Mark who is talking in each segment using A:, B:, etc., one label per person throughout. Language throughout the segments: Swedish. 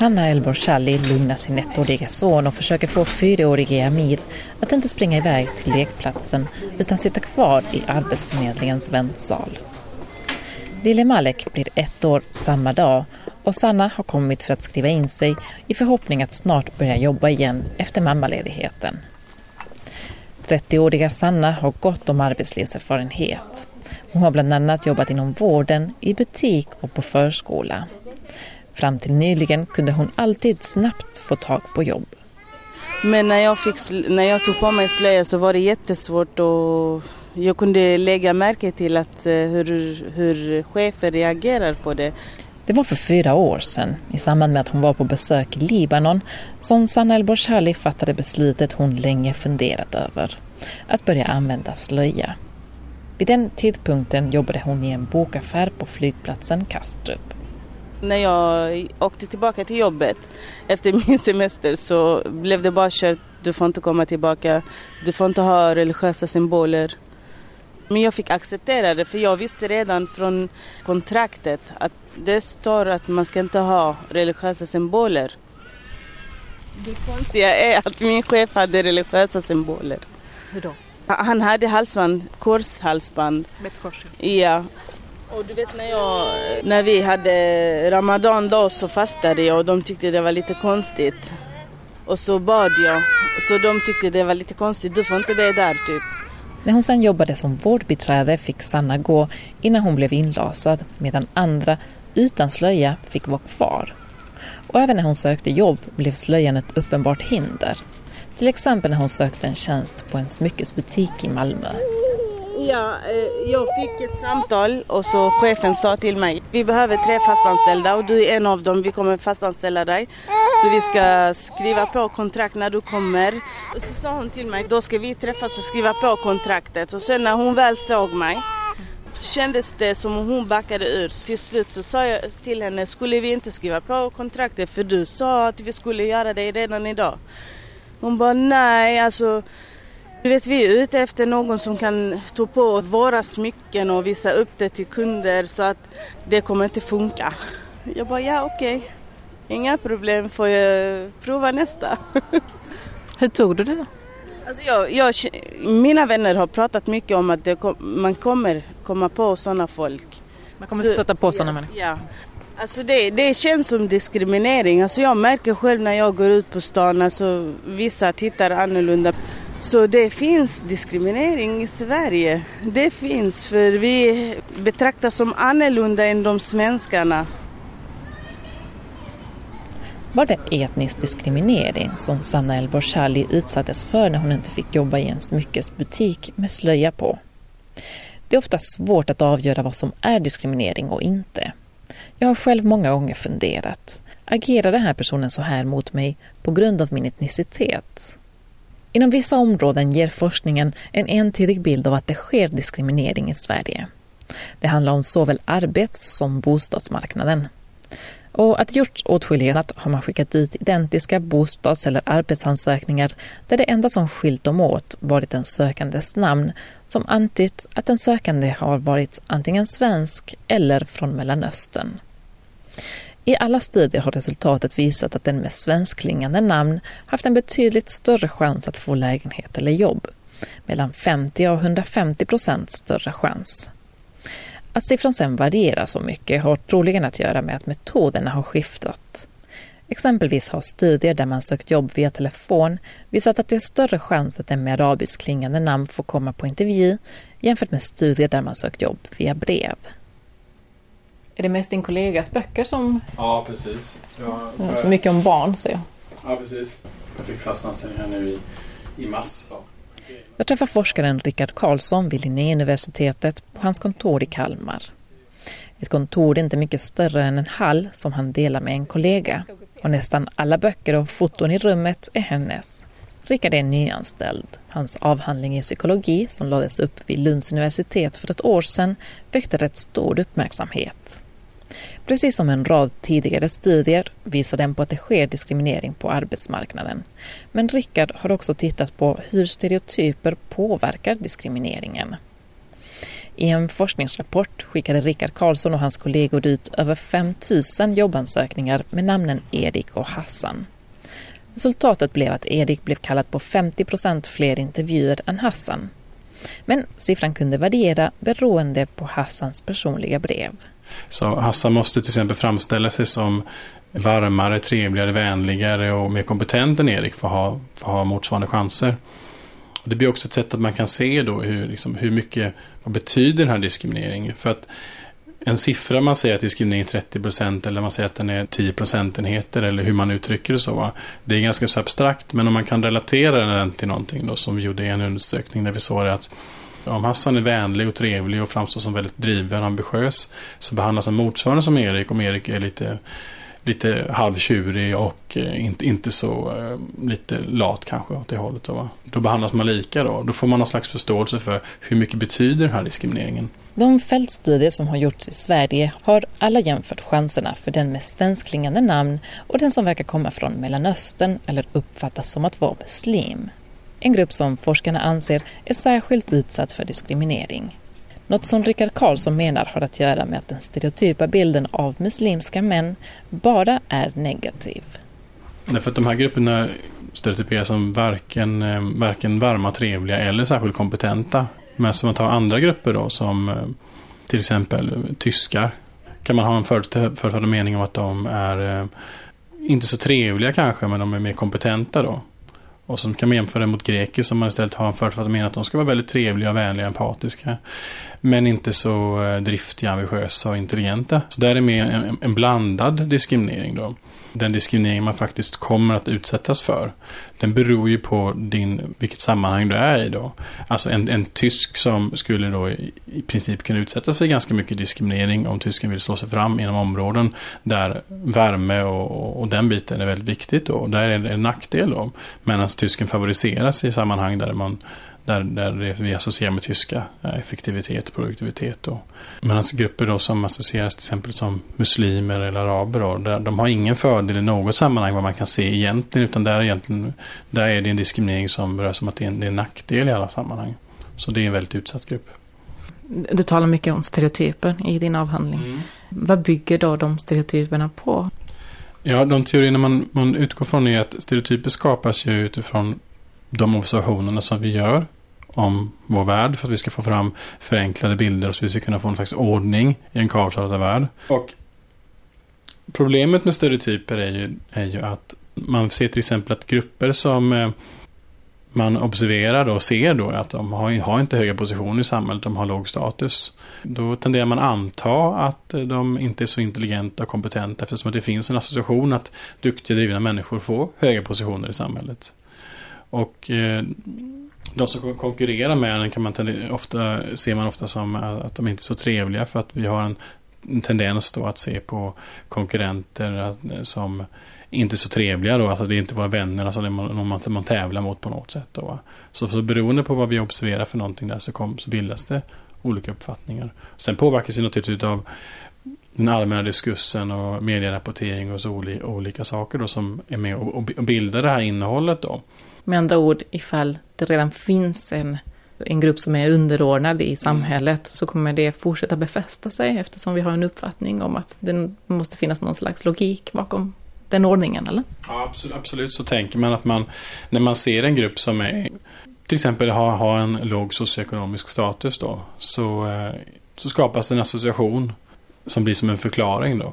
A: Sanna Elbor Challi lugnar sin ettåriga son och försöker få fyraårige Amir att inte springa iväg till lekplatsen utan sitta kvar i Arbetsförmedlingens väntsal. Lille Malek blir ett år samma dag och Sanna har kommit för att skriva in sig i förhoppning att snart börja jobba igen efter mammaledigheten. 30-åriga Sanna har gott om arbetslivserfarenhet. Hon har bland annat jobbat inom vården, i butik och på förskola. Fram till nyligen kunde hon alltid snabbt få tag på jobb.
B: Men när jag, fick, när jag tog på mig slöja så var det jättesvårt och jag kunde lägga märke till att, eh, hur, hur chefer reagerar på det.
A: Det var för fyra år sedan, i samband med att hon var på besök i Libanon, som Sanna El Borshali fattade beslutet hon länge funderat över. Att börja använda slöja. Vid den tidpunkten jobbade hon i en bokaffär på flygplatsen Kastrup.
B: När jag åkte tillbaka till jobbet efter min semester så blev det bara kört. Du får inte komma tillbaka. Du får inte ha religiösa symboler. Men jag fick acceptera det för jag visste redan från kontraktet att det står att man ska inte ha religiösa symboler. Det konstiga är att min chef hade religiösa symboler.
A: Hur då?
B: Han hade halsband, korshalsband.
A: Med ett kors?
B: Ja. Och du vet när, jag, när vi hade Ramadan då så fastade jag och de tyckte det var lite konstigt. Och så bad jag. Så de tyckte det var lite konstigt, du får inte be där typ.
A: När hon sen jobbade som vårdbiträde fick Sanna gå innan hon blev inlasad medan andra utan slöja fick vara kvar. Och även när hon sökte jobb blev slöjan ett uppenbart hinder. Till exempel när hon sökte en tjänst på en smyckesbutik i Malmö.
B: Ja, eh, jag fick ett samtal och så chefen sa till mig vi behöver tre fastanställda och du är en av dem, vi kommer fastanställa dig. Så vi ska skriva på kontrakt när du kommer. Och så sa hon till mig då ska vi träffas och skriva på kontraktet och sen när hon väl såg mig kändes det som om hon backade ur. Till slut så sa jag till henne, skulle vi inte skriva på kontraktet för du sa att vi skulle göra det redan idag. Hon bara, nej alltså du vet, vi är ute efter någon som kan ta på våra smycken och visa upp det till kunder så att det kommer inte funka. Jag bara, ja okej, okay. inga problem, får jag prova nästa.
A: Hur tog du det då?
B: Alltså jag, jag, mina vänner har pratat mycket om att det, man kommer komma på sådana folk.
A: Man kommer så, stöta på sådana yes, människor?
B: Ja. Alltså det, det känns som diskriminering. Alltså jag märker själv när jag går ut på stan, alltså vissa tittar annorlunda. Så det finns diskriminering i Sverige. Det finns, för vi betraktas som annorlunda än de svenskarna.
A: Var det etnisk diskriminering som Sanna El Borshali utsattes för när hon inte fick jobba i en smyckesbutik med slöja på? Det är ofta svårt att avgöra vad som är diskriminering och inte. Jag har själv många gånger funderat. Agerar den här personen så här mot mig på grund av min etnicitet? Inom vissa områden ger forskningen en entydig bild av att det sker diskriminering i Sverige. Det handlar om såväl arbets som bostadsmarknaden. Och att det gjorts åtskilliga har man skickat ut identiska bostads eller arbetsansökningar där det enda som skilt dem åt varit den sökandes namn som antytt att den sökande har varit antingen svensk eller från Mellanöstern. I alla studier har resultatet visat att den med svenskklingande namn haft en betydligt större chans att få lägenhet eller jobb. Mellan 50 och 150 procent större chans. Att siffran sen varierar så mycket har troligen att göra med att metoderna har skiftat. Exempelvis har studier där man sökt jobb via telefon visat att det är större chans att den med arabiskt klingande namn får komma på intervju jämfört med studier där man sökt jobb via brev. Är det mest din kollegas böcker som...
C: Ja, precis. Jag,
A: så mycket om barn, ser jag.
C: Ja, precis. Jag fick fast anställning här nu i, i mars. Ja.
A: Jag träffar forskaren Rickard Karlsson vid Linnéuniversitetet på hans kontor i Kalmar. Ett kontor är inte mycket större än en hall som han delar med en kollega. Och nästan alla böcker och foton i rummet är hennes. Rickard är nyanställd. Hans avhandling i psykologi som lades upp vid Lunds universitet för ett år sedan väckte rätt stor uppmärksamhet. Precis som en rad tidigare studier visar den på att det sker diskriminering på arbetsmarknaden. Men Rickard har också tittat på hur stereotyper påverkar diskrimineringen. I en forskningsrapport skickade Rickard Karlsson och hans kollegor ut över 5 000 jobbansökningar med namnen Erik och Hassan. Resultatet blev att Erik blev kallad på 50 procent fler intervjuer än Hassan. Men siffran kunde variera beroende på Hassans personliga brev.
C: Så Hassan måste till exempel framställa sig som varmare, trevligare, vänligare och mer kompetent än Erik för att ha, för att ha motsvarande chanser. Och det blir också ett sätt att man kan se då hur, liksom, hur mycket, vad betyder den här diskrimineringen? För att en siffra man säger att diskriminering är 30% eller man säger att den är 10 procentenheter eller hur man uttrycker det så. Va? Det är ganska så abstrakt men om man kan relatera den till någonting då som vi gjorde i en undersökning där vi såg att om Hassan är vänlig och trevlig och framstår som väldigt driven och ambitiös så behandlas han motsvarande som Erik om Erik är lite lite halvtjurig och eh, inte, inte så eh, lite lat kanske åt det hållet. Då, då behandlas man lika då. Då får man någon slags förståelse för hur mycket betyder den här diskrimineringen.
A: De fältstudier som har gjorts i Sverige har alla jämfört chanserna för den med svenskklingande namn och den som verkar komma från Mellanöstern eller uppfattas som att vara muslim. En grupp som forskarna anser är särskilt utsatt för diskriminering. Något som Rickard Karlsson menar har att göra med att den stereotypa bilden av muslimska män bara är negativ.
C: Därför att de här grupperna stereotyperas som varken, eh, varken varma, trevliga eller särskilt kompetenta. Men som man tar andra grupper då som eh, till exempel tyskar. Kan man ha en förutfattad mening om att de är eh, inte så trevliga kanske men de är mer kompetenta då. Och som kan man jämföra det mot greker som man istället har en förutfattad mening att de ska vara väldigt trevliga, vänliga, empatiska. Men inte så eh, driftiga, ambitiösa och intelligenta. Så där är mer en, en blandad diskriminering då den diskriminering man faktiskt kommer att utsättas för. Den beror ju på din, vilket sammanhang du är i då. Alltså en, en tysk som skulle då i, i princip kunna utsättas för ganska mycket diskriminering om tysken vill slå sig fram inom områden där värme och, och, och den biten är väldigt viktigt då. Där är det en nackdel då. Medan tysken favoriseras i sammanhang där man där, där vi associerar med tyska eh, effektivitet och produktivitet. Och, medan grupper då som associeras till exempel som muslimer eller araber, då, där, de har ingen fördel i något sammanhang vad man kan se egentligen, utan där, egentligen, där är det en diskriminering som rör sig om att det är, en, det är en nackdel i alla sammanhang. Så det är en väldigt utsatt grupp.
A: Du talar mycket om stereotyper i din avhandling. Mm. Vad bygger då de stereotyperna på?
C: Ja, de teorierna man, man utgår från är att stereotyper skapas ju utifrån de observationerna som vi gör om vår värld för att vi ska få fram förenklade bilder så vi ska kunna få en slags ordning i en kartad värld. Och problemet med stereotyper är ju, är ju att man ser till exempel att grupper som eh, man observerar och ser då att de har, har inte höga positioner i samhället, de har låg status. Då tenderar man anta att eh, de inte är så intelligenta och kompetenta eftersom det finns en association att duktiga drivna människor får höga positioner i samhället. Och eh, de som konkurrerar med den kan man ofta, ser man ofta som att de inte är så trevliga för att vi har en, en tendens då att se på konkurrenter som inte så trevliga då, alltså det är inte våra vänner, alltså det är någon man, man tävlar mot på något sätt då. Så, så beroende på vad vi observerar för någonting där så, kom, så bildas det olika uppfattningar. Sen påverkas vi naturligtvis av den allmänna diskursen och medierapportering och så olika, olika saker då som är med och, och bildar det här innehållet då.
A: Med andra ord, ifall det redan finns en, en grupp som är underordnad i samhället så kommer det fortsätta befästa sig eftersom vi har en uppfattning om att det måste finnas någon slags logik bakom den ordningen, eller?
C: Ja, absolut, absolut så tänker man att man, när man ser en grupp som är, till exempel har, har en låg socioekonomisk status då, så, eh, så skapas en association som blir som en förklaring då.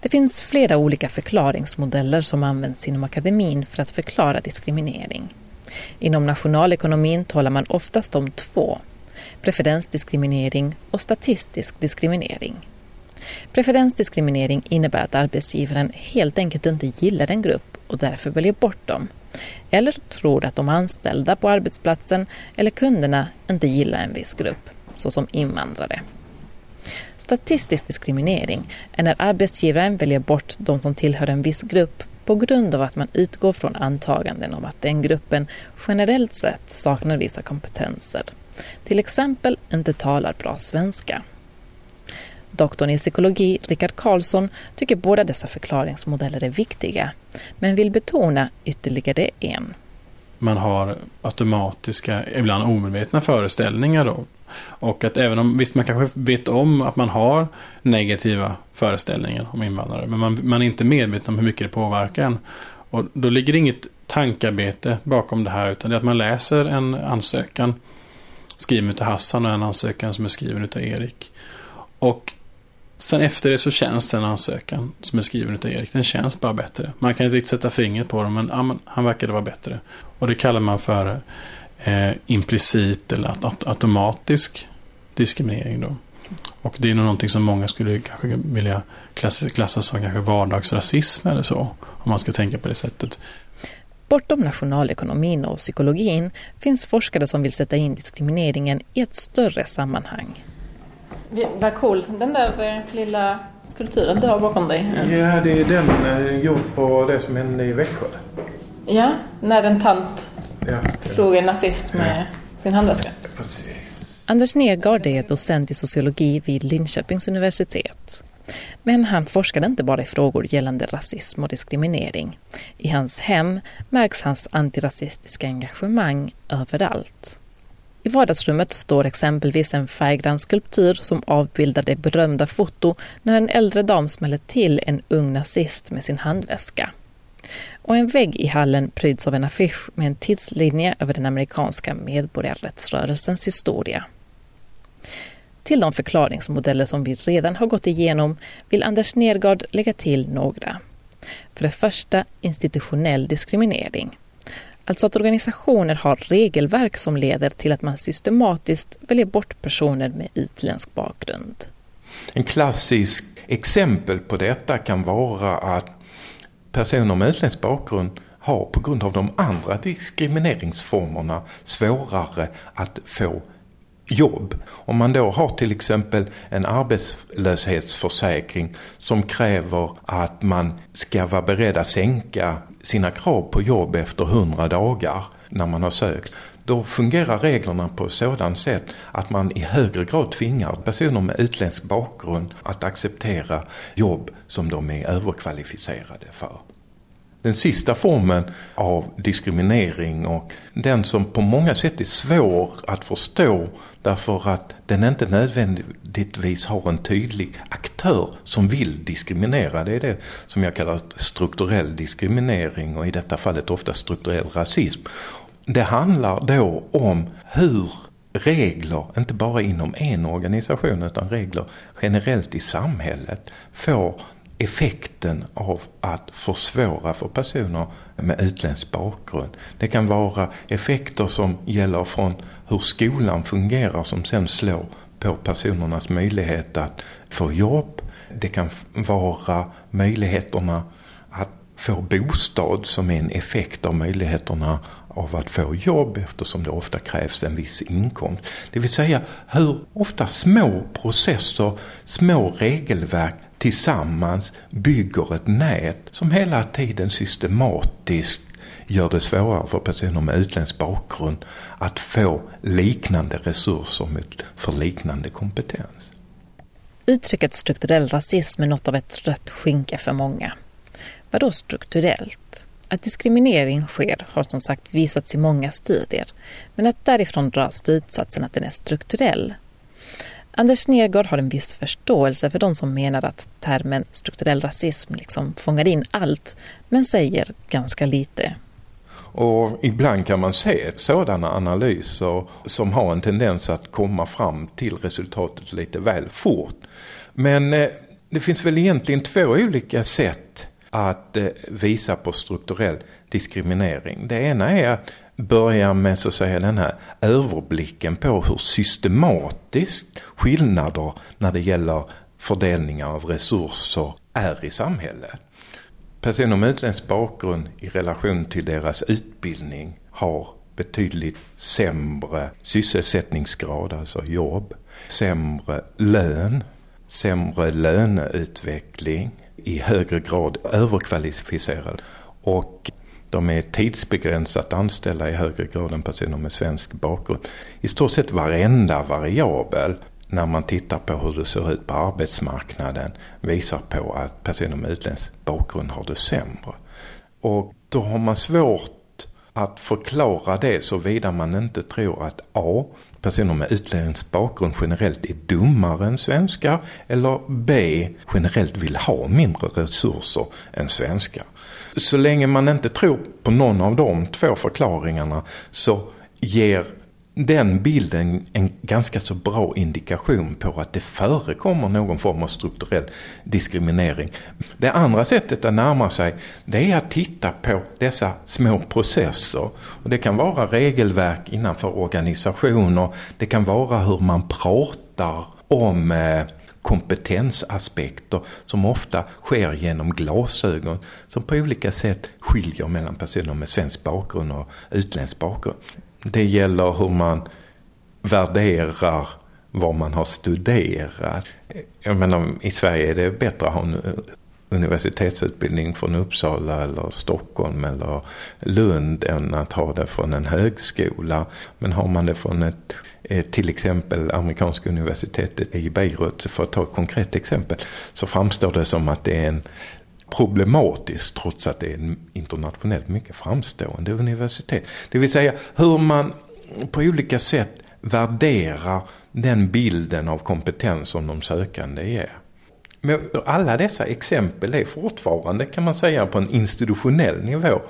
A: Det finns flera olika förklaringsmodeller som används inom akademin för att förklara diskriminering. Inom nationalekonomin talar man oftast om två, preferensdiskriminering och statistisk diskriminering. Preferensdiskriminering innebär att arbetsgivaren helt enkelt inte gillar en grupp och därför väljer bort dem. Eller tror att de anställda på arbetsplatsen eller kunderna inte gillar en viss grupp, såsom invandrare. Statistisk diskriminering är när arbetsgivaren väljer bort de som tillhör en viss grupp på grund av att man utgår från antaganden om att den gruppen generellt sett saknar vissa kompetenser. Till exempel inte talar bra svenska. Doktorn i psykologi, Rickard Karlsson, tycker båda dessa förklaringsmodeller är viktiga, men vill betona ytterligare en.
C: Man har automatiska, ibland omedvetna föreställningar då, och att även om, visst man kanske vet om att man har negativa föreställningar om invandrare, men man, man är inte medveten om hur mycket det påverkar en. Och då ligger det inget tankarbete bakom det här, utan det är att man läser en ansökan skriven av Hassan och en ansökan som är skriven av Erik. Och sen efter det så känns den ansökan som är skriven av Erik, den känns bara bättre. Man kan inte riktigt sätta fingret på den, men ja, han verkade vara bättre. Och det kallar man för eh, implicit eller automatisk diskriminering. Då. Och det är nog någonting som många skulle kanske vilja klassa, klassa som kanske vardagsrasism eller så. Om man ska tänka på det sättet.
A: Bortom nationalekonomin och psykologin finns forskare som vill sätta in diskrimineringen i ett större sammanhang. Vad cool, den där eh, lilla skulpturen du har bakom dig.
D: Ja, det är den eh, gjord på det som hände i Växjö.
A: Ja, när en tant slog en nazist med ja. sin handväska. Anders Nergard är docent i sociologi vid Linköpings universitet. Men han forskade inte bara i frågor gällande rasism och diskriminering. I hans hem märks hans antirasistiska engagemang överallt. I vardagsrummet står exempelvis en färggrann skulptur som avbildar det berömda foto när en äldre dam smäller till en ung nazist med sin handväska. Och en vägg i hallen pryds av en affisch med en tidslinje över den amerikanska medborgarrättsrörelsens historia. Till de förklaringsmodeller som vi redan har gått igenom vill Anders Nergard lägga till några. För det första institutionell diskriminering. Alltså att organisationer har regelverk som leder till att man systematiskt väljer bort personer med utländsk bakgrund.
D: En klassisk exempel på detta kan vara att personer med utländsk bakgrund har på grund av de andra diskrimineringsformerna svårare att få jobb. Om man då har till exempel en arbetslöshetsförsäkring som kräver att man ska vara beredd att sänka sina krav på jobb efter 100 dagar när man har sökt. Då fungerar reglerna på ett sådant sätt att man i högre grad tvingar personer med utländsk bakgrund att acceptera jobb som de är överkvalificerade för den sista formen av diskriminering och den som på många sätt är svår att förstå därför att den inte nödvändigtvis har en tydlig aktör som vill diskriminera. Det är det som jag kallar strukturell diskriminering och i detta fallet ofta strukturell rasism. Det handlar då om hur regler, inte bara inom en organisation utan regler generellt i samhället, får effekten av att försvåra för personer med utländsk bakgrund. Det kan vara effekter som gäller från hur skolan fungerar som sen slår på personernas möjlighet att få jobb. Det kan vara möjligheterna att få bostad som är en effekt av möjligheterna av att få jobb eftersom det ofta krävs en viss inkomst. Det vill säga hur ofta små processer, små regelverk tillsammans bygger ett nät som hela tiden systematiskt gör det svårare för personer med utländsk bakgrund att få liknande resurser för liknande kompetens.
A: Uttrycket strukturell rasism är något av ett rött skynke för många. Vadå strukturellt? Att diskriminering sker har som sagt visats i många studier, men att därifrån dra slutsatsen att den är strukturell Anders Nergård har en viss förståelse för de som menar att termen strukturell rasism liksom fångar in allt, men säger ganska lite.
D: Och ibland kan man se sådana analyser som har en tendens att komma fram till resultatet lite väl fort. Men eh, det finns väl egentligen två olika sätt att eh, visa på strukturell diskriminering. Det ena är att börja med så att säga den här överblicken på hur systematiskt skillnader när det gäller fördelningar av resurser är i samhället. Personer med utländsk bakgrund i relation till deras utbildning har betydligt sämre sysselsättningsgrad, alltså jobb, sämre lön, sämre löneutveckling, i högre grad överkvalificerad och de är tidsbegränsat anställda i högre grad än personer med svensk bakgrund. I stort sett varenda variabel när man tittar på hur det ser ut på arbetsmarknaden visar på att personer med utländsk bakgrund har det sämre. Och då har man svårt att förklara det såvida man inte tror att A. Personer med utländsk bakgrund generellt är dummare än svenskar eller B. generellt vill ha mindre resurser än svenskar. Så länge man inte tror på någon av de två förklaringarna så ger den bilden en ganska så bra indikation på att det förekommer någon form av strukturell diskriminering. Det andra sättet att närma sig det är att titta på dessa små processer. Och det kan vara regelverk innanför organisationer, det kan vara hur man pratar om eh, kompetensaspekter som ofta sker genom glasögon som på olika sätt skiljer mellan personer med svensk bakgrund och utländsk bakgrund. Det gäller hur man värderar vad man har studerat. Jag menar, i Sverige är det bättre att ha en universitetsutbildning från Uppsala eller Stockholm eller Lund än att ha det från en högskola. Men har man det från ett, eh, till exempel amerikanska universitetet i Beirut, för att ta ett konkret exempel, så framstår det som att det är en problematiskt trots att det är en internationellt mycket framstående universitet. Det vill säga hur man på olika sätt värderar den bilden av kompetens som de sökande ger. Men alla dessa exempel är fortfarande kan man säga på en institutionell nivå.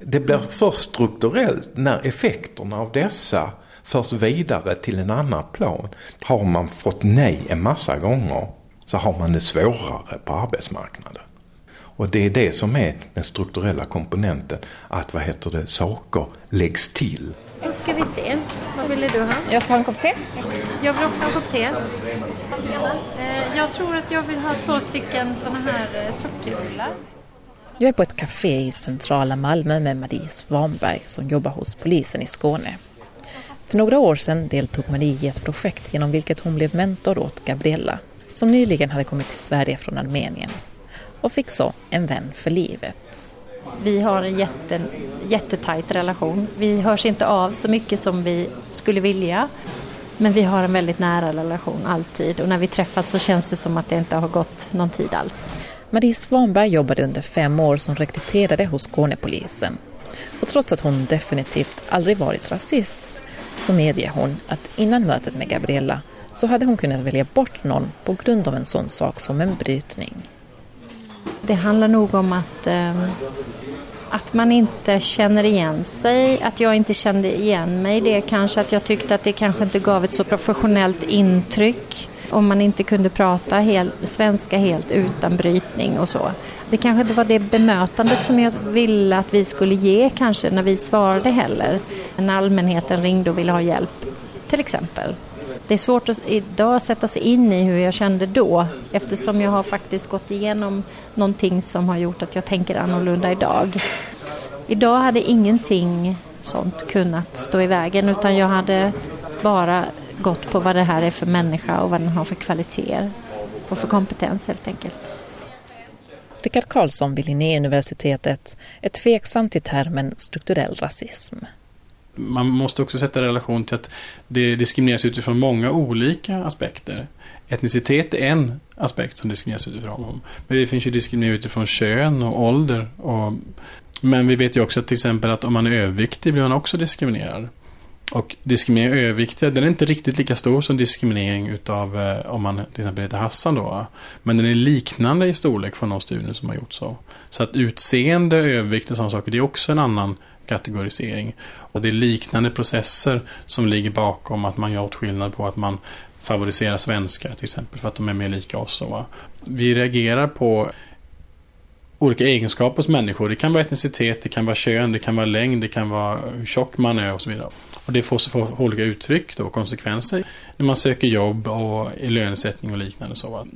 D: Det blir först strukturellt när effekterna av dessa förs vidare till en annan plan. Har man fått nej en massa gånger så har man det svårare på arbetsmarknaden. Och det är det som är den strukturella komponenten. Att vad heter det, saker läggs till.
E: Då ska vi se. Vad ville du ha?
A: Jag ska ha en kopp te.
E: Jag vill också ha en kopp te. Eh, jag tror att jag vill ha två stycken sådana här eh, sockerrullar.
A: Jag är på ett café i centrala Malmö med Marie Svanberg som jobbar hos polisen i Skåne. För några år sedan deltog Marie i ett projekt genom vilket hon blev mentor åt Gabriella som nyligen hade kommit till Sverige från Armenien och fick så en vän för livet.
E: Vi har en jätte, jättetajt relation. Vi hörs inte av så mycket som vi skulle vilja. Men vi har en väldigt nära relation alltid och när vi träffas så känns det som att det inte har gått någon tid alls.
A: Marie Svanberg jobbade under fem år som rekryterade hos Skånepolisen. Och trots att hon definitivt aldrig varit rasist så medger hon att innan mötet med Gabriella så hade hon kunnat välja bort någon på grund av en sån sak som en brytning.
E: Det handlar nog om att, eh, att man inte känner igen sig, att jag inte kände igen mig. Det kanske att jag tyckte att det kanske inte gav ett så professionellt intryck om man inte kunde prata hel, svenska helt utan brytning och så. Det kanske inte var det bemötandet som jag ville att vi skulle ge kanske när vi svarade heller. När allmänheten ringde och ville ha hjälp, till exempel. Det är svårt att idag sätta sig in i hur jag kände då eftersom jag har faktiskt gått igenom någonting som har gjort att jag tänker annorlunda idag. Idag hade ingenting sånt kunnat stå i vägen utan jag hade bara gått på vad det här är för människa och vad den har för kvaliteter och för kompetens helt enkelt.
A: Rickard Karlsson vid Linnéuniversitetet är tveksam till termen strukturell rasism
C: man måste också sätta relation till att det diskrimineras utifrån många olika aspekter. Etnicitet är en aspekt som diskrimineras utifrån. Men det finns ju diskriminering utifrån kön och ålder. Och, men vi vet ju också att till exempel att om man är överviktig blir man också diskriminerad. Och diskriminering av överviktiga, den är inte riktigt lika stor som diskriminering utav eh, om man till exempel heter Hassan då. Men den är liknande i storlek från de studier som har gjorts så. Så att utseende, övervikt och sådana saker, det är också en annan kategorisering. Och det är liknande processer som ligger bakom att man gör åtskillnad på att man favoriserar svenskar till exempel för att de är mer lika oss. Va? Vi reagerar på olika egenskaper hos människor. Det kan vara etnicitet, det kan vara kön, det kan vara längd, det kan vara hur tjock man är och så vidare. Och det får, får olika uttryck och konsekvenser när man söker jobb och i lönesättning och liknande. Så.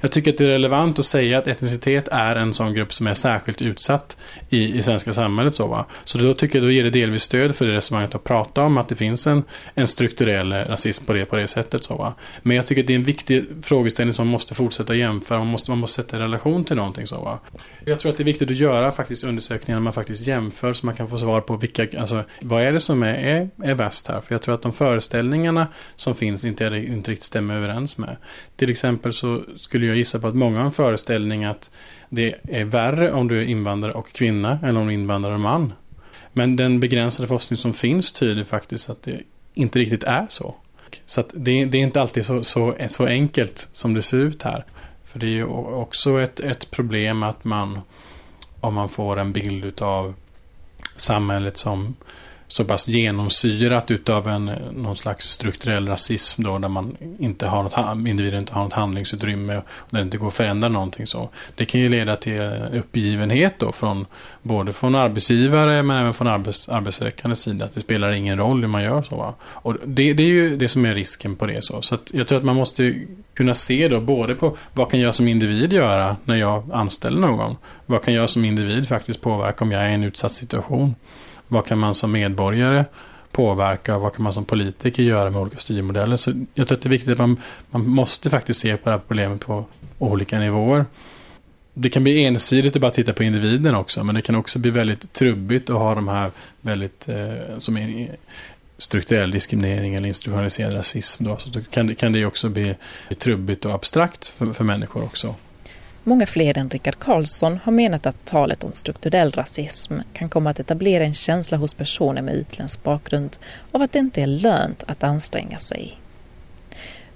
C: Jag tycker att det är relevant att säga att etnicitet är en sån grupp som är särskilt utsatt i, i svenska samhället. Så, va? så då tycker jag då ger det delvis stöd för det resonemanget att prata om att det finns en, en strukturell rasism på det, på det sättet. Så, va? Men jag tycker att det är en viktig frågeställning som man måste fortsätta jämföra. Man måste, man måste sätta i relation till någonting. Så, va? Jag tror att det är viktigt att göra faktiskt undersökningar när man faktiskt jämför så man kan få svar på vilka, alltså, vad är det som är, är, är värst här? För jag tror att de föreställningarna som finns inte, inte riktigt stämmer överens med. Till exempel så skulle jag gissa på att många har en föreställning att det är värre om du är invandrare och kvinna än om du är invandrare och man. Men den begränsade forskning som finns tyder faktiskt att det inte riktigt är så. Så det, det, är inte alltid så, så, så enkelt som det ser ut här. För det är ju också ett, ett problem att man, om man får en bild av samhället som så pass genomsyrat utav en, någon slags strukturell rasism då, där man inte har något, individen inte har något handlingsutrymme och där det inte går att förändra någonting så. Det kan ju leda till eh, uppgivenhet då från både från arbetsgivare men även från arbets, arbetssökande sida. Att det spelar ingen roll hur man gör så. Va? Och det, det är ju det som är risken på det så. Så jag tror att man måste kunna se då både på vad kan jag som individ göra när jag anställer någon? Vad kan jag som individ faktiskt påverka om jag är i en utsatt situation? Vad kan man som medborgare påverka och vad kan man som politiker göra med olika styrmodeller. Så jag tror att det är viktigt att man, man måste faktiskt se på det här problemet på olika nivåer. Det kan bli ensidigt att bara titta på individen också, men det kan också bli väldigt trubbigt att ha de här väldigt, eh, som är strukturell diskriminering eller institutionaliserad rasism. Då, så då kan, kan det också bli trubbigt och abstrakt för, för människor också.
A: Många fler än Rickard Karlsson har menat att talet om strukturell rasism kan komma att etablera en känsla hos personer med utländsk bakgrund av att det inte är lönt att anstränga sig.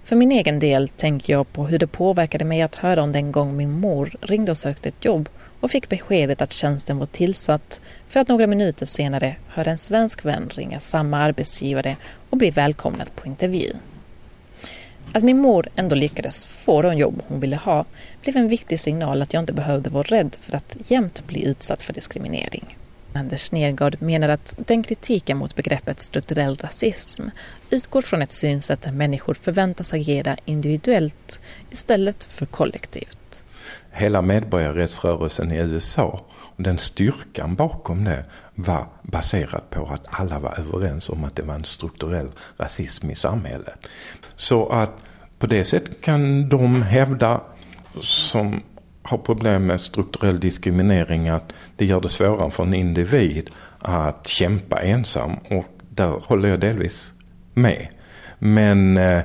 A: För min egen del tänker jag på hur det påverkade mig att höra om den gång min mor ringde och sökte ett jobb och fick beskedet att tjänsten var tillsatt för att några minuter senare höra en svensk vän ringa samma arbetsgivare och bli välkomnad på intervju. Att min mor ändå lyckades få de jobb hon ville ha blev en viktig signal att jag inte behövde vara rädd för att jämt bli utsatt för diskriminering. Anders Nergård menar att den kritiken mot begreppet strukturell rasism utgår från ett synsätt där människor förväntas agera individuellt istället för kollektivt.
D: Hela medborgarrättsrörelsen i USA den styrkan bakom det var baserat på att alla var överens om att det var en strukturell rasism i samhället. Så att på det sättet kan de hävda som har problem med strukturell diskriminering att det gör det svårare för en individ att kämpa ensam och där håller jag delvis med. Men eh,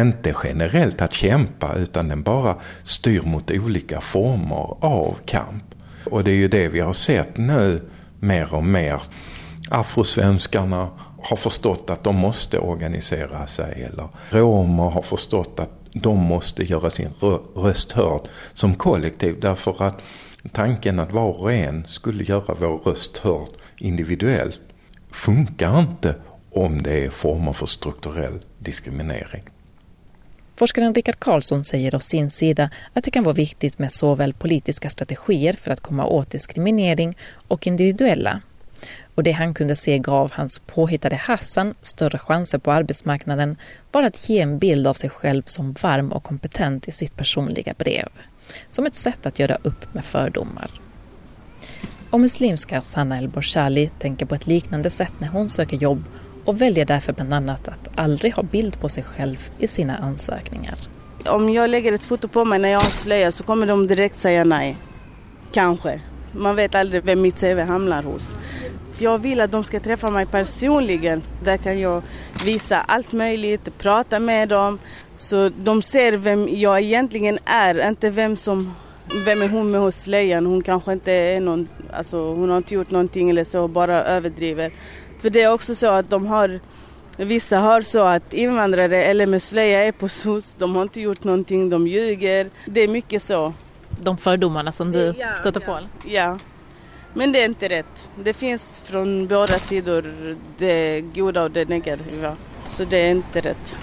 D: inte generellt att kämpa utan den bara styr mot olika former av kamp. Och det är ju det vi har sett nu mer och mer. Afrosvenskarna har förstått att de måste organisera sig. Eller romer har förstått att de måste göra sin röst hörd som kollektiv. Därför att tanken att var och en skulle göra vår röst hörd individuellt funkar inte om det är former för strukturell diskriminering.
A: Forskaren Rickard Karlsson säger å sin sida att det kan vara viktigt med såväl politiska strategier för att komma åt diskriminering och individuella. Och det han kunde se gav hans påhittade Hassan större chanser på arbetsmarknaden var att ge en bild av sig själv som varm och kompetent i sitt personliga brev. Som ett sätt att göra upp med fördomar. Och muslimska Sanna El Borshali tänker på ett liknande sätt när hon söker jobb och väljer därför bland annat att aldrig ha bild på sig själv i sina ansökningar.
B: Om jag lägger ett foto på mig när jag har slöja så kommer de direkt säga nej. Kanske. Man vet aldrig vem mitt CV hamnar hos. Jag vill att de ska träffa mig personligen. Där kan jag visa allt möjligt, prata med dem. Så de ser vem jag egentligen är, inte vem som vem är hon med hos slöjan? Hon kanske inte är någon, alltså hon har inte gjort någonting eller så, bara överdriver. För det är också så att de har Vissa har så att invandrare eller med slöja är på SOS, de har inte gjort någonting, de ljuger. Det är mycket så.
A: De fördomarna som du ja, stöter
B: ja,
A: på?
B: Ja. Men det är inte rätt. Det finns från båda sidor det goda och det negativa. Så det är inte rätt.